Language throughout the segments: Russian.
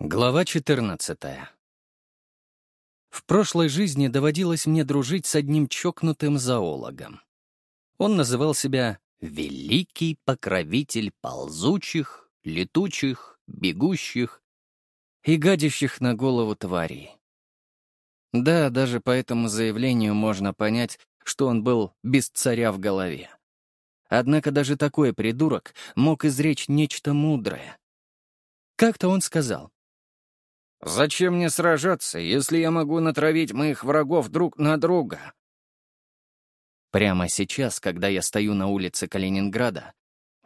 Глава 14 В прошлой жизни доводилось мне дружить с одним чокнутым зоологом. Он называл себя «великий покровитель ползучих, летучих, бегущих и гадящих на голову тварей». Да, даже по этому заявлению можно понять, что он был без царя в голове. Однако даже такой придурок мог изречь нечто мудрое. Как-то он сказал, Зачем мне сражаться, если я могу натравить моих врагов друг на друга? Прямо сейчас, когда я стою на улице Калининграда,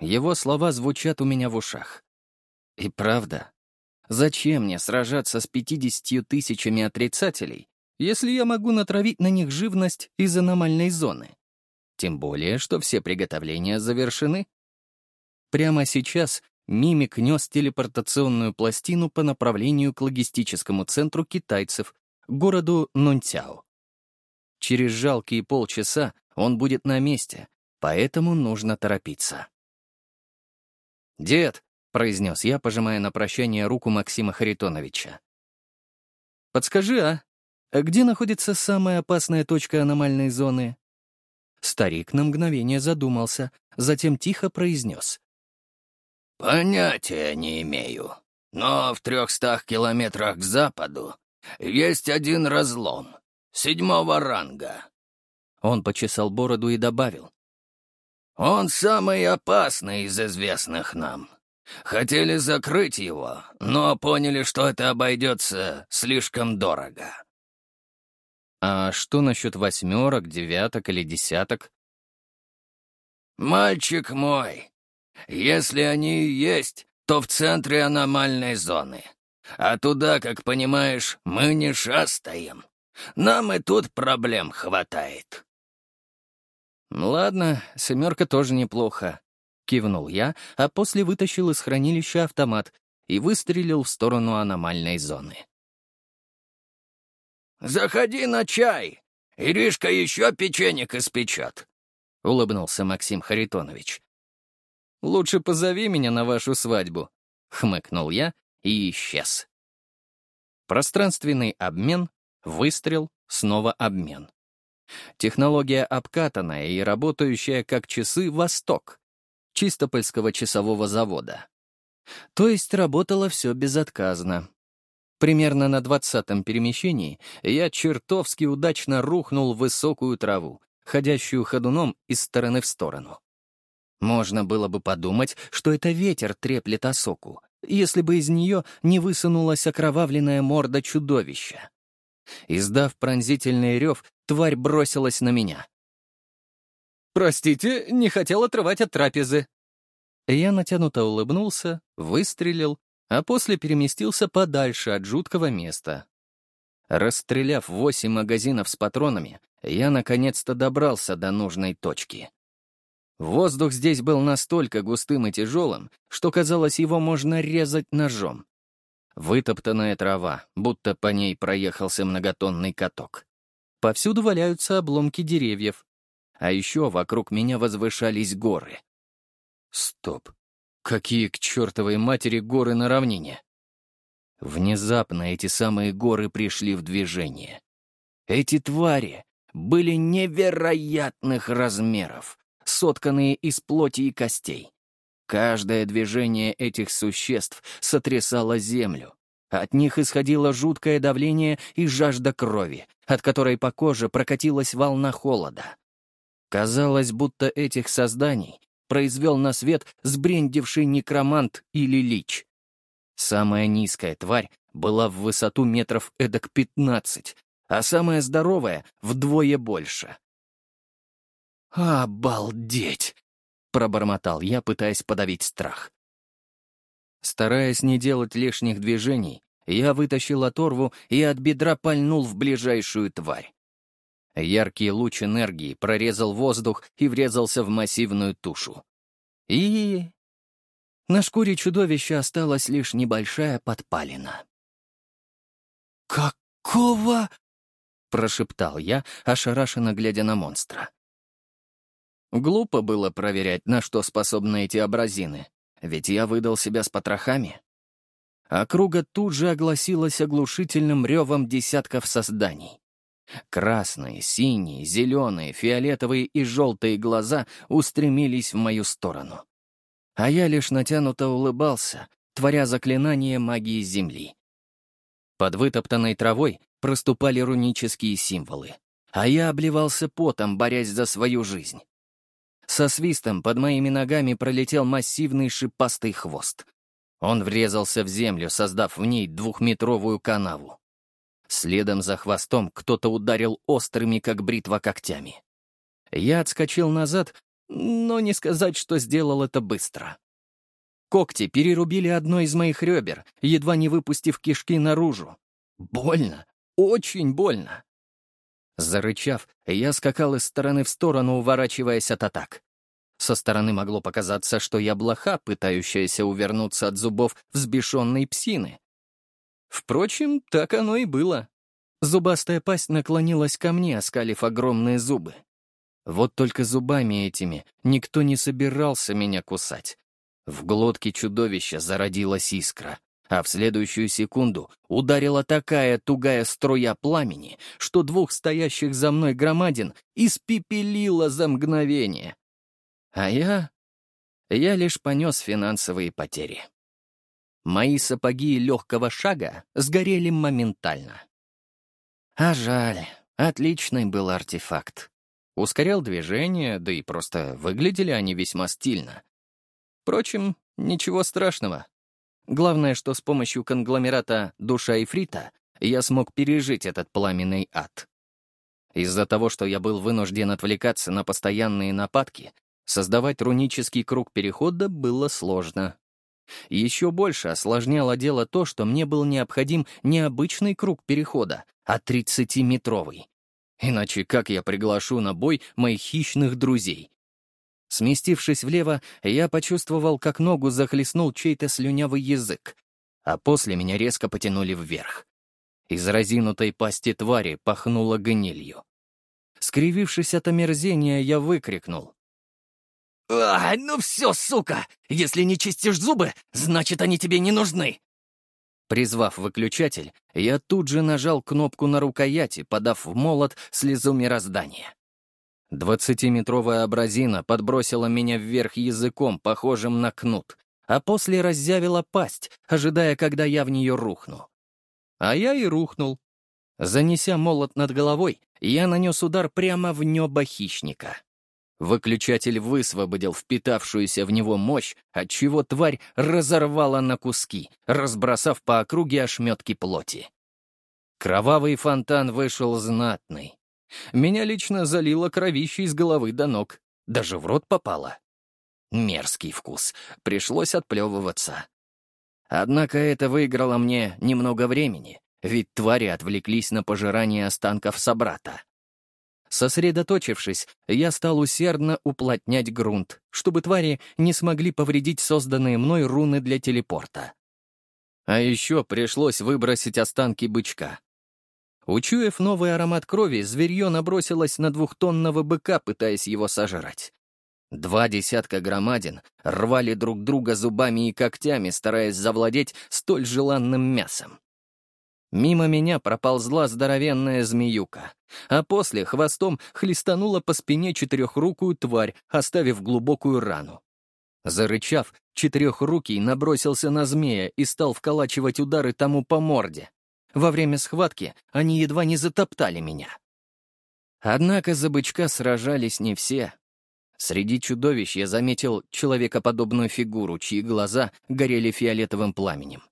его слова звучат у меня в ушах. И правда, зачем мне сражаться с 50 тысячами отрицателей, если я могу натравить на них живность из аномальной зоны? Тем более, что все приготовления завершены. Прямо сейчас Мимик нес телепортационную пластину по направлению к логистическому центру китайцев, городу Нунтяо. Через жалкие полчаса он будет на месте, поэтому нужно торопиться. «Дед», — произнес я, пожимая на прощание руку Максима Харитоновича. «Подскажи, а, где находится самая опасная точка аномальной зоны?» Старик на мгновение задумался, затем тихо произнес. «Понятия не имею. Но в трехстах километрах к западу есть один разлом, седьмого ранга». Он почесал бороду и добавил. «Он самый опасный из известных нам. Хотели закрыть его, но поняли, что это обойдется слишком дорого». «А что насчет восьмерок, девяток или десяток?» «Мальчик мой, если они есть, то в центре аномальной зоны. А туда, как понимаешь, мы не шастаем. Нам и тут проблем хватает». «Ладно, семерка тоже неплохо», — кивнул я, а после вытащил из хранилища автомат и выстрелил в сторону аномальной зоны. «Заходи на чай! Иришка еще печенек испечет!» — улыбнулся Максим Харитонович. Лучше позови меня на вашу свадьбу», — хмыкнул я и исчез. Пространственный обмен, выстрел, снова обмен. Технология обкатанная и работающая как часы «Восток» Чистопольского часового завода. То есть работало все безотказно. Примерно на двадцатом перемещении я чертовски удачно рухнул в высокую траву, ходящую ходуном из стороны в сторону. Можно было бы подумать, что это ветер треплет осоку, если бы из нее не высунулась окровавленная морда чудовища. Издав пронзительный рев, тварь бросилась на меня. «Простите, не хотел отрывать от трапезы». Я натянуто улыбнулся, выстрелил, а после переместился подальше от жуткого места. Расстреляв восемь магазинов с патронами, я наконец-то добрался до нужной точки. Воздух здесь был настолько густым и тяжелым, что казалось, его можно резать ножом. Вытоптанная трава, будто по ней проехался многотонный каток. Повсюду валяются обломки деревьев. А еще вокруг меня возвышались горы. Стоп. Какие к чертовой матери горы на равнине? Внезапно эти самые горы пришли в движение. Эти твари были невероятных размеров сотканные из плоти и костей. Каждое движение этих существ сотрясало землю. От них исходило жуткое давление и жажда крови, от которой по коже прокатилась волна холода. Казалось, будто этих созданий произвел на свет сбрендивший некромант или лич. Самая низкая тварь была в высоту метров эдак пятнадцать, а самая здоровая — вдвое больше. «Обалдеть!» — пробормотал я, пытаясь подавить страх. Стараясь не делать лишних движений, я вытащил оторву и от бедра пальнул в ближайшую тварь. Яркий луч энергии прорезал воздух и врезался в массивную тушу. И... На шкуре чудовища осталась лишь небольшая подпалина. «Какого?» — прошептал я, ошарашенно глядя на монстра. Глупо было проверять, на что способны эти абразины, ведь я выдал себя с потрохами. Округа тут же огласилась оглушительным ревом десятков созданий. Красные, синие, зеленые, фиолетовые и желтые глаза устремились в мою сторону. А я лишь натянуто улыбался, творя заклинание магии Земли. Под вытоптанной травой проступали рунические символы, а я обливался потом, борясь за свою жизнь. Со свистом под моими ногами пролетел массивный шипастый хвост. Он врезался в землю, создав в ней двухметровую канаву. Следом за хвостом кто-то ударил острыми, как бритва, когтями. Я отскочил назад, но не сказать, что сделал это быстро. Когти перерубили одно из моих ребер, едва не выпустив кишки наружу. Больно, очень больно. Зарычав, я скакал из стороны в сторону, уворачиваясь от атак. Со стороны могло показаться, что я блоха, пытающаяся увернуться от зубов взбешенной псины. Впрочем, так оно и было. Зубастая пасть наклонилась ко мне, оскалив огромные зубы. Вот только зубами этими никто не собирался меня кусать. В глотке чудовища зародилась искра, а в следующую секунду ударила такая тугая струя пламени, что двух стоящих за мной громадин испепелила за мгновение. А я... я лишь понес финансовые потери. Мои сапоги легкого шага сгорели моментально. А жаль, отличный был артефакт. Ускорял движение, да и просто выглядели они весьма стильно. Впрочем, ничего страшного. Главное, что с помощью конгломерата «Душа и Фрита» я смог пережить этот пламенный ад. Из-за того, что я был вынужден отвлекаться на постоянные нападки, создавать рунический круг перехода было сложно. Еще больше осложняло дело то, что мне был необходим не обычный круг перехода, а 30-метровый. Иначе как я приглашу на бой моих хищных друзей? Сместившись влево, я почувствовал, как ногу захлестнул чей-то слюнявый язык, а после меня резко потянули вверх. Из разинутой пасти твари пахнуло гнилью. Скривившись от омерзения, я выкрикнул. «А, ну все, сука! Если не чистишь зубы, значит, они тебе не нужны!» Призвав выключатель, я тут же нажал кнопку на рукояти, подав в молот слезу мироздания. Двадцатиметровая абразина подбросила меня вверх языком, похожим на кнут, а после разъявила пасть, ожидая, когда я в нее рухну. А я и рухнул. Занеся молот над головой, я нанес удар прямо в небо хищника. Выключатель высвободил впитавшуюся в него мощь, отчего тварь разорвала на куски, разбросав по округе ошметки плоти. Кровавый фонтан вышел знатный. Меня лично залило кровищей с головы до ног. Даже в рот попало. Мерзкий вкус. Пришлось отплевываться. Однако это выиграло мне немного времени, ведь твари отвлеклись на пожирание останков собрата. Сосредоточившись, я стал усердно уплотнять грунт, чтобы твари не смогли повредить созданные мной руны для телепорта. А еще пришлось выбросить останки бычка. Учуяв новый аромат крови, зверье набросилось на двухтонного быка, пытаясь его сожрать. Два десятка громадин рвали друг друга зубами и когтями, стараясь завладеть столь желанным мясом. Мимо меня проползла здоровенная змеюка, а после хвостом хлестанула по спине четырехрукую тварь, оставив глубокую рану. Зарычав, четырехрукий набросился на змея и стал вколачивать удары тому по морде. Во время схватки они едва не затоптали меня. Однако за бычка сражались не все. Среди чудовищ я заметил человекоподобную фигуру, чьи глаза горели фиолетовым пламенем.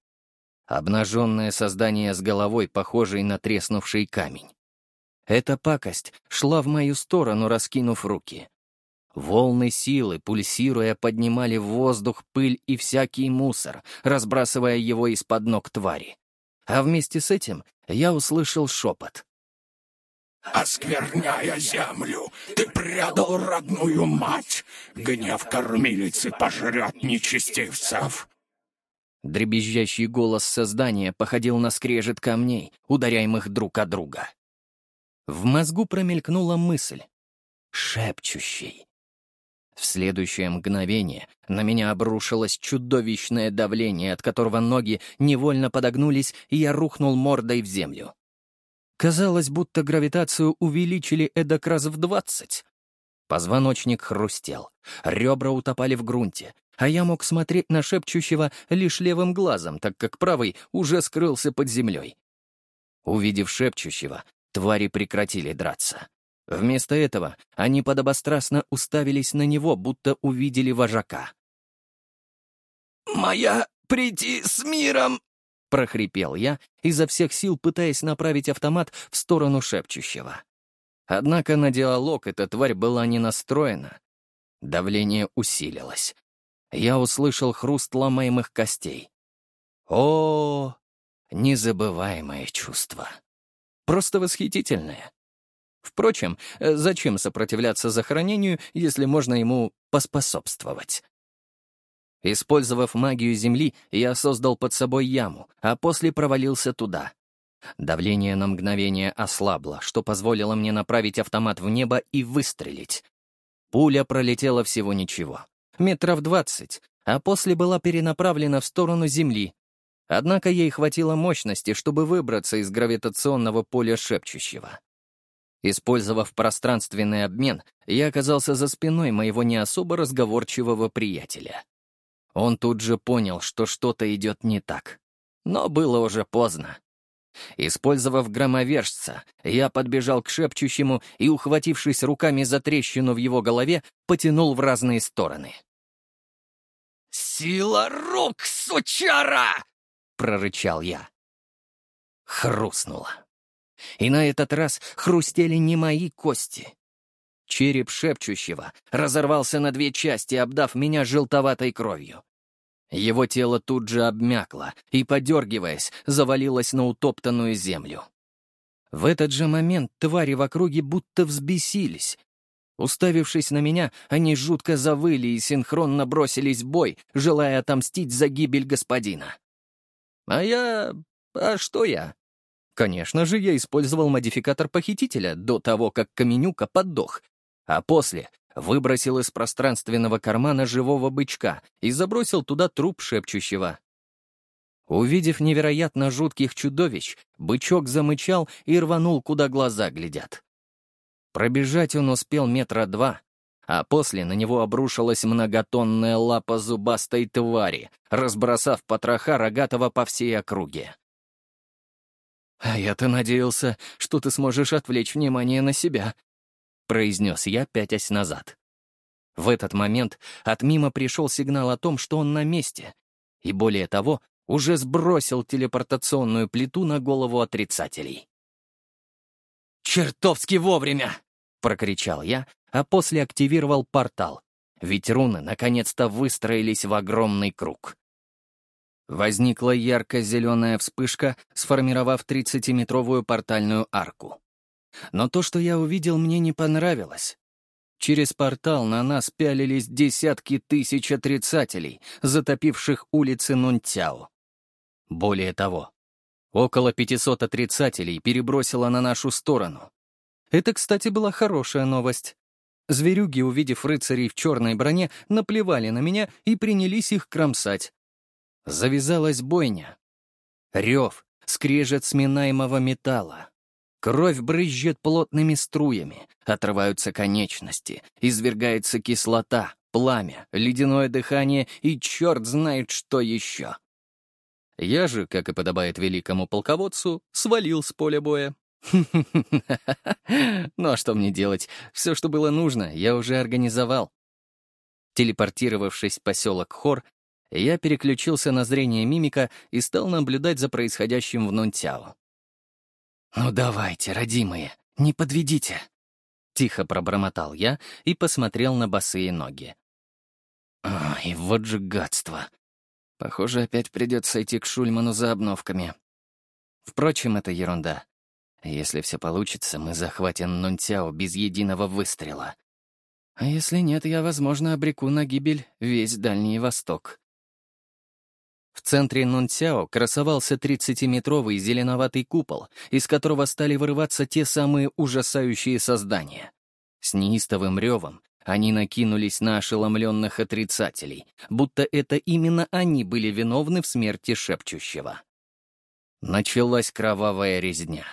Обнаженное создание с головой, похожей на треснувший камень. Эта пакость шла в мою сторону, раскинув руки. Волны силы, пульсируя, поднимали в воздух пыль и всякий мусор, разбрасывая его из-под ног твари. А вместе с этим я услышал шепот. «Оскверняя землю, ты предал родную мать! Гнев кормилицы пожрет нечестивцев!» Дребезжащий голос создания походил на скрежет камней, ударяемых друг от друга. В мозгу промелькнула мысль. Шепчущий. В следующее мгновение на меня обрушилось чудовищное давление, от которого ноги невольно подогнулись, и я рухнул мордой в землю. Казалось, будто гравитацию увеличили эдак раз в двадцать. Позвоночник хрустел, ребра утопали в грунте, а я мог смотреть на шепчущего лишь левым глазом, так как правый уже скрылся под землей. Увидев шепчущего, твари прекратили драться. Вместо этого они подобострастно уставились на него, будто увидели вожака. «Моя прийти с миром!» — прохрипел я, изо всех сил пытаясь направить автомат в сторону шепчущего. Однако на диалог эта тварь была не настроена. Давление усилилось. Я услышал хруст ломаемых костей. О, незабываемое чувство. Просто восхитительное. Впрочем, э, зачем сопротивляться захоронению, если можно ему поспособствовать? Использовав магию Земли, я создал под собой яму, а после провалился туда. Давление на мгновение ослабло, что позволило мне направить автомат в небо и выстрелить. Пуля пролетела всего ничего, метров двадцать, а после была перенаправлена в сторону Земли. Однако ей хватило мощности, чтобы выбраться из гравитационного поля шепчущего. Использовав пространственный обмен, я оказался за спиной моего не особо разговорчивого приятеля. Он тут же понял, что что-то идет не так. Но было уже поздно. Использовав громовержца, я подбежал к шепчущему и, ухватившись руками за трещину в его голове, потянул в разные стороны. «Сила рук, сучара!» — прорычал я. Хрустнуло. И на этот раз хрустели не мои кости. Череп шепчущего разорвался на две части, обдав меня желтоватой кровью. Его тело тут же обмякло и, подергиваясь, завалилось на утоптанную землю. В этот же момент твари в округе будто взбесились. Уставившись на меня, они жутко завыли и синхронно бросились в бой, желая отомстить за гибель господина. А я... А что я? Конечно же, я использовал модификатор похитителя до того, как Каменюка поддох, а после выбросил из пространственного кармана живого бычка и забросил туда труп шепчущего. Увидев невероятно жутких чудовищ, бычок замычал и рванул, куда глаза глядят. Пробежать он успел метра два, а после на него обрушилась многотонная лапа зубастой твари, разбросав потроха рогатого по всей округе. «А я-то надеялся, что ты сможешь отвлечь внимание на себя», — произнес я, пятясь назад. В этот момент от мимо пришел сигнал о том, что он на месте, и более того, уже сбросил телепортационную плиту на голову отрицателей. «Чертовски вовремя!» — прокричал я, а после активировал портал, ведь руны наконец-то выстроились в огромный круг. Возникла ярко-зеленая вспышка, сформировав 30-метровую портальную арку. Но то, что я увидел, мне не понравилось. Через портал на нас пялились десятки тысяч отрицателей, затопивших улицы Нунтяо. Более того, около 500 отрицателей перебросило на нашу сторону. Это, кстати, была хорошая новость. Зверюги, увидев рыцарей в черной броне, наплевали на меня и принялись их кромсать. Завязалась бойня. Рев, скрежет сминаемого металла. Кровь брызжет плотными струями, отрываются конечности, извергается кислота, пламя, ледяное дыхание и черт знает что еще. Я же, как и подобает великому полководцу, свалил с поля боя. Ну а что мне делать? Все, что было нужно, я уже организовал. Телепортировавшись в поселок Хор, я переключился на зрение мимика и стал наблюдать за происходящим в Нунтяо. «Ну давайте, родимые, не подведите!» Тихо пробормотал я и посмотрел на босые ноги. Ой, вот же гадство. Похоже, опять придется идти к Шульману за обновками. Впрочем, это ерунда. Если все получится, мы захватим Нунтяо без единого выстрела. А если нет, я, возможно, обреку на гибель весь Дальний Восток. В центре Нунцяо красовался 30-метровый зеленоватый купол, из которого стали вырываться те самые ужасающие создания. С неистовым ревом они накинулись на ошеломленных отрицателей, будто это именно они были виновны в смерти шепчущего. Началась кровавая резня.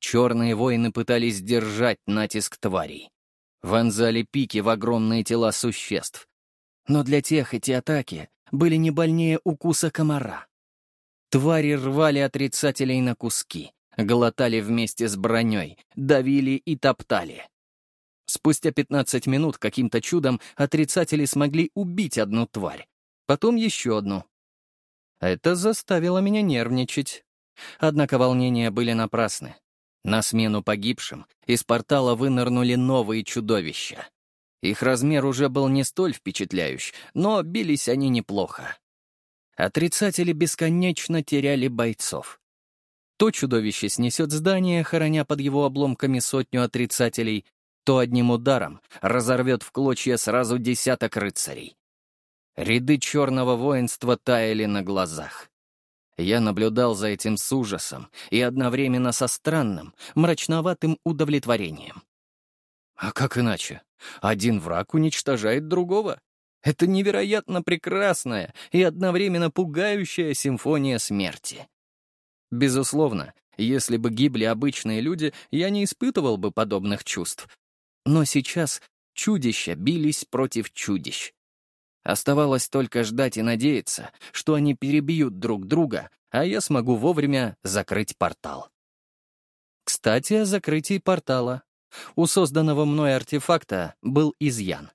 Черные воины пытались сдержать натиск тварей. Вонзали пики в огромные тела существ. Но для тех эти атаки были не больнее укуса комара. Твари рвали отрицателей на куски, глотали вместе с броней, давили и топтали. Спустя 15 минут каким-то чудом отрицатели смогли убить одну тварь, потом еще одну. Это заставило меня нервничать. Однако волнения были напрасны. На смену погибшим из портала вынырнули новые чудовища. Их размер уже был не столь впечатляющий, но бились они неплохо. Отрицатели бесконечно теряли бойцов. То чудовище снесет здание, хороня под его обломками сотню отрицателей, то одним ударом разорвет в клочья сразу десяток рыцарей. Ряды черного воинства таяли на глазах. Я наблюдал за этим с ужасом и одновременно со странным, мрачноватым удовлетворением. А как иначе? Один враг уничтожает другого. Это невероятно прекрасная и одновременно пугающая симфония смерти. Безусловно, если бы гибли обычные люди, я не испытывал бы подобных чувств. Но сейчас чудища бились против чудищ. Оставалось только ждать и надеяться, что они перебьют друг друга, а я смогу вовремя закрыть портал. Кстати, о закрытии портала. У созданного мной артефакта был изъян.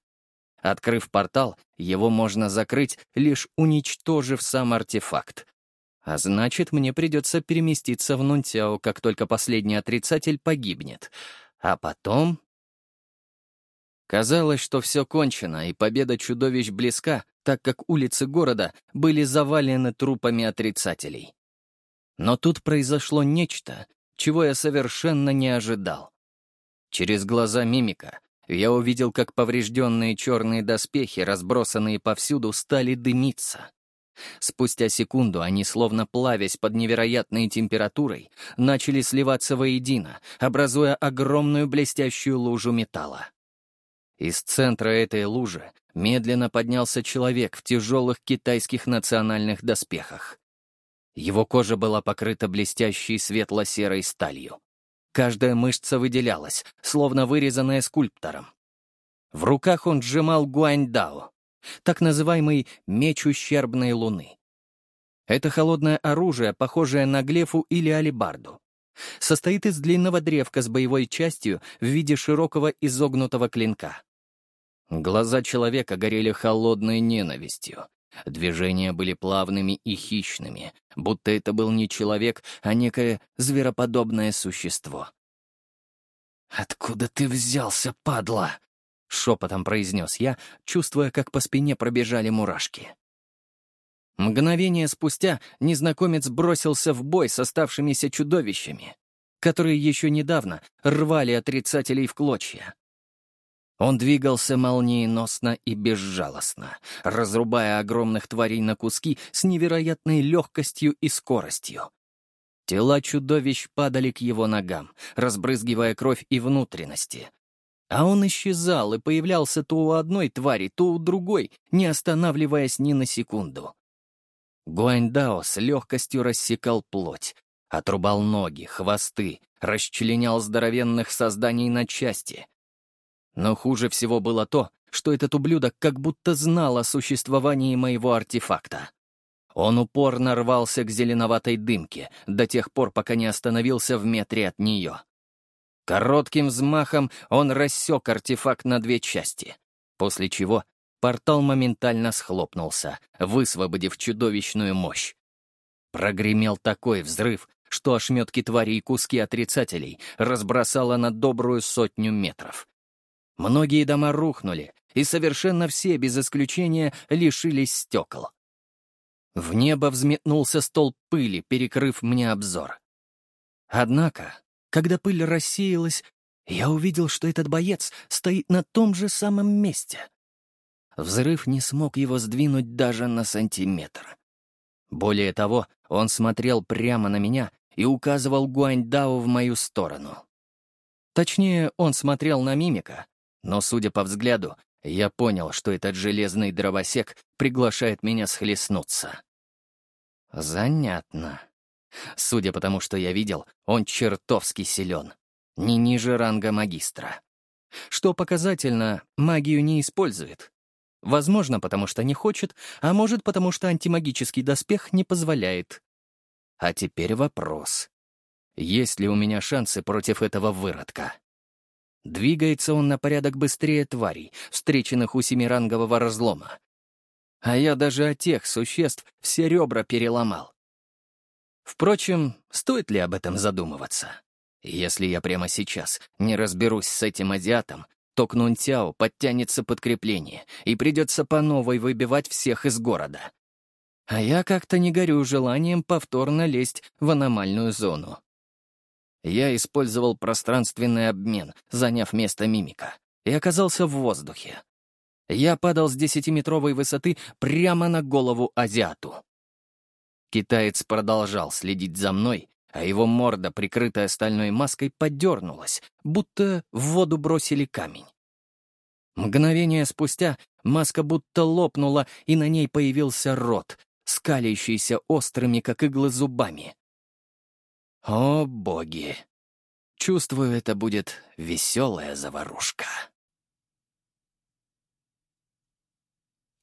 Открыв портал, его можно закрыть, лишь уничтожив сам артефакт. А значит, мне придется переместиться в Нунтяо, как только последний отрицатель погибнет. А потом... Казалось, что все кончено, и победа чудовищ близка, так как улицы города были завалены трупами отрицателей. Но тут произошло нечто, чего я совершенно не ожидал. Через глаза мимика я увидел, как поврежденные черные доспехи, разбросанные повсюду, стали дымиться. Спустя секунду они, словно плавясь под невероятной температурой, начали сливаться воедино, образуя огромную блестящую лужу металла. Из центра этой лужи медленно поднялся человек в тяжелых китайских национальных доспехах. Его кожа была покрыта блестящей светло-серой сталью. Каждая мышца выделялась, словно вырезанная скульптором. В руках он сжимал гуаньдао, так называемый меч ущербной луны. Это холодное оружие, похожее на глефу или алибарду. Состоит из длинного древка с боевой частью в виде широкого изогнутого клинка. Глаза человека горели холодной ненавистью. Движения были плавными и хищными, будто это был не человек, а некое звероподобное существо. «Откуда ты взялся, падла?» — шепотом произнес я, чувствуя, как по спине пробежали мурашки. Мгновение спустя незнакомец бросился в бой с оставшимися чудовищами, которые еще недавно рвали отрицателей в клочья. Он двигался молниеносно и безжалостно, разрубая огромных тварей на куски с невероятной легкостью и скоростью. Тела чудовищ падали к его ногам, разбрызгивая кровь и внутренности. А он исчезал и появлялся то у одной твари, то у другой, не останавливаясь ни на секунду. Гуаньдао с легкостью рассекал плоть, отрубал ноги, хвосты, расчленял здоровенных созданий на части — но хуже всего было то, что этот ублюдок как будто знал о существовании моего артефакта. Он упорно рвался к зеленоватой дымке до тех пор, пока не остановился в метре от нее. Коротким взмахом он рассек артефакт на две части, после чего портал моментально схлопнулся, высвободив чудовищную мощь. Прогремел такой взрыв, что ошметки твари и куски отрицателей разбросало на добрую сотню метров. Многие дома рухнули, и совершенно все, без исключения, лишились стекол. В небо взметнулся столб пыли, перекрыв мне обзор. Однако, когда пыль рассеялась, я увидел, что этот боец стоит на том же самом месте. Взрыв не смог его сдвинуть даже на сантиметр. Более того, он смотрел прямо на меня и указывал Гуаньдао в мою сторону. Точнее, он смотрел на мимика, но, судя по взгляду, я понял, что этот железный дровосек приглашает меня схлестнуться. Занятно. Судя по тому, что я видел, он чертовски силен. Не ниже ранга магистра. Что показательно, магию не использует. Возможно, потому что не хочет, а может, потому что антимагический доспех не позволяет. А теперь вопрос. Есть ли у меня шансы против этого выродка? Двигается он на порядок быстрее тварей, встреченных у семирангового разлома. А я даже от тех существ все ребра переломал. Впрочем, стоит ли об этом задумываться? Если я прямо сейчас не разберусь с этим азиатом, то к Нунтяо подтянется подкрепление, и придется по новой выбивать всех из города. А я как-то не горю желанием повторно лезть в аномальную зону. Я использовал пространственный обмен, заняв место мимика, и оказался в воздухе. Я падал с десятиметровой высоты прямо на голову азиату. Китаец продолжал следить за мной, а его морда, прикрытая стальной маской, подернулась, будто в воду бросили камень. Мгновение спустя маска будто лопнула, и на ней появился рот, скалящийся острыми, как иглы, зубами. О, боги! Чувствую, это будет веселая заварушка.